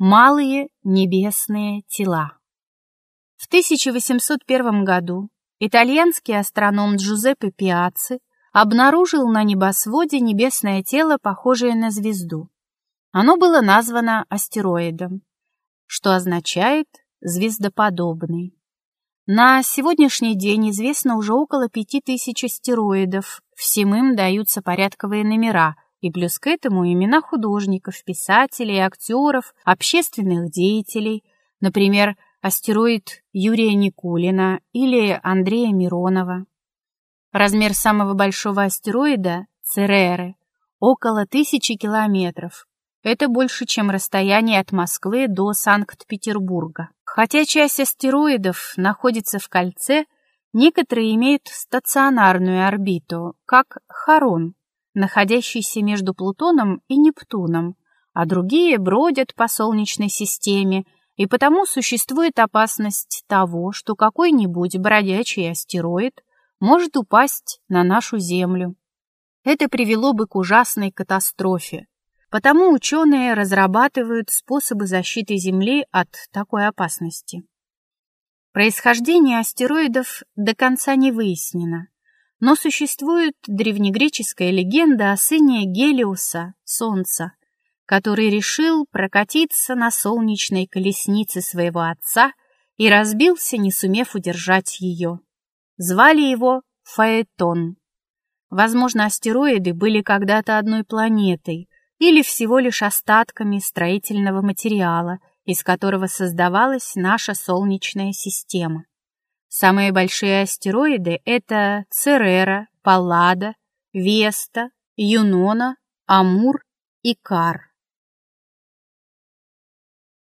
Малые небесные тела. В 1801 году итальянский астроном Джузеппе Пиацци обнаружил на небосводе небесное тело, похожее на звезду. Оно было названо астероидом, что означает «звездоподобный». На сегодняшний день известно уже около пяти тысяч астероидов, всем им даются порядковые номера, и плюс к этому имена художников, писателей, актеров, общественных деятелей, например, астероид Юрия Никулина или Андрея Миронова. Размер самого большого астероида – Цереры – около тысячи километров. Это больше, чем расстояние от Москвы до Санкт-Петербурга. Хотя часть астероидов находится в кольце, некоторые имеют стационарную орбиту, как Харон, находящийся между Плутоном и Нептуном, а другие бродят по Солнечной системе, и потому существует опасность того, что какой-нибудь бродячий астероид может упасть на нашу Землю. Это привело бы к ужасной катастрофе. Потому ученые разрабатывают способы защиты Земли от такой опасности. Происхождение астероидов до конца не выяснено, но существует древнегреческая легенда о сыне Гелиуса, Солнца, который решил прокатиться на солнечной колеснице своего отца и разбился, не сумев удержать ее. Звали его Фаэтон. Возможно, астероиды были когда-то одной планетой или всего лишь остатками строительного материала, из которого создавалась наша Солнечная система. Самые большие астероиды — это Церера, Паллада, Веста, Юнона, Амур и Кар.